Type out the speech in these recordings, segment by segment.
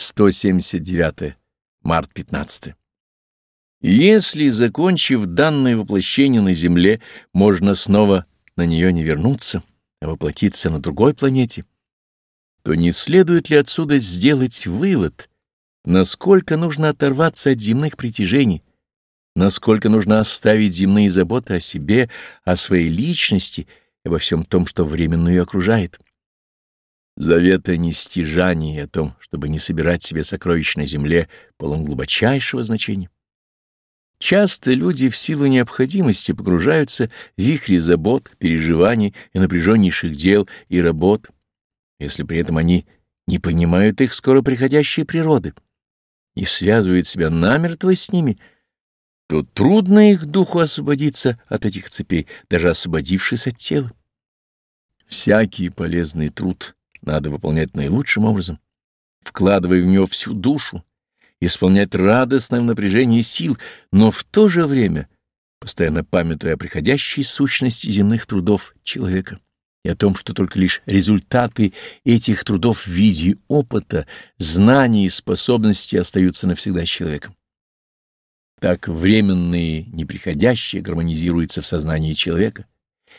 179. Март 15. Если, закончив данное воплощение на Земле, можно снова на нее не вернуться, а воплотиться на другой планете, то не следует ли отсюда сделать вывод, насколько нужно оторваться от земных притяжений, насколько нужно оставить земные заботы о себе, о своей личности и обо всем том, что временно ее окружает. Завет о нестяжании и о том, чтобы не собирать себе сокровищ на земле, полон глубочайшего значения. Часто люди в силу необходимости погружаются в вихри забот, переживаний и напряженнейших дел и работ, если при этом они не понимают их скоро приходящей природы и связывают себя намертво с ними, то трудно их духу освободиться от этих цепей, даже освободившись от тела. Всякий полезный труд надо выполнять наилучшим образом, вкладывая в него всю душу, исполнять радостное напряжение сил, но в то же время постоянно памятуя о приходящей сущности земных трудов человека и о том, что только лишь результаты этих трудов в виде опыта, знаний и способностей остаются навсегда человеком. Так временные, неприходящие гармонизируются в сознании человека,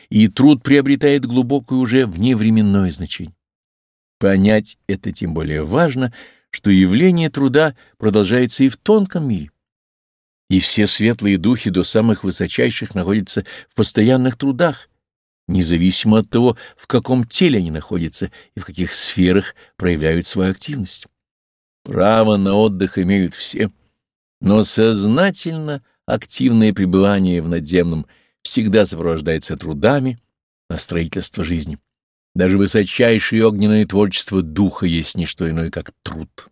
и труд приобретает глубокое уже вневременное значение. Понять это тем более важно, что явление труда продолжается и в тонком мире. И все светлые духи до самых высочайших находятся в постоянных трудах, независимо от того, в каком теле они находятся и в каких сферах проявляют свою активность. Право на отдых имеют все, но сознательно активное пребывание в надземном всегда сопровождается трудами на строительство жизни. Даже высочайшее огненное творчество духа есть не что иное, как труд.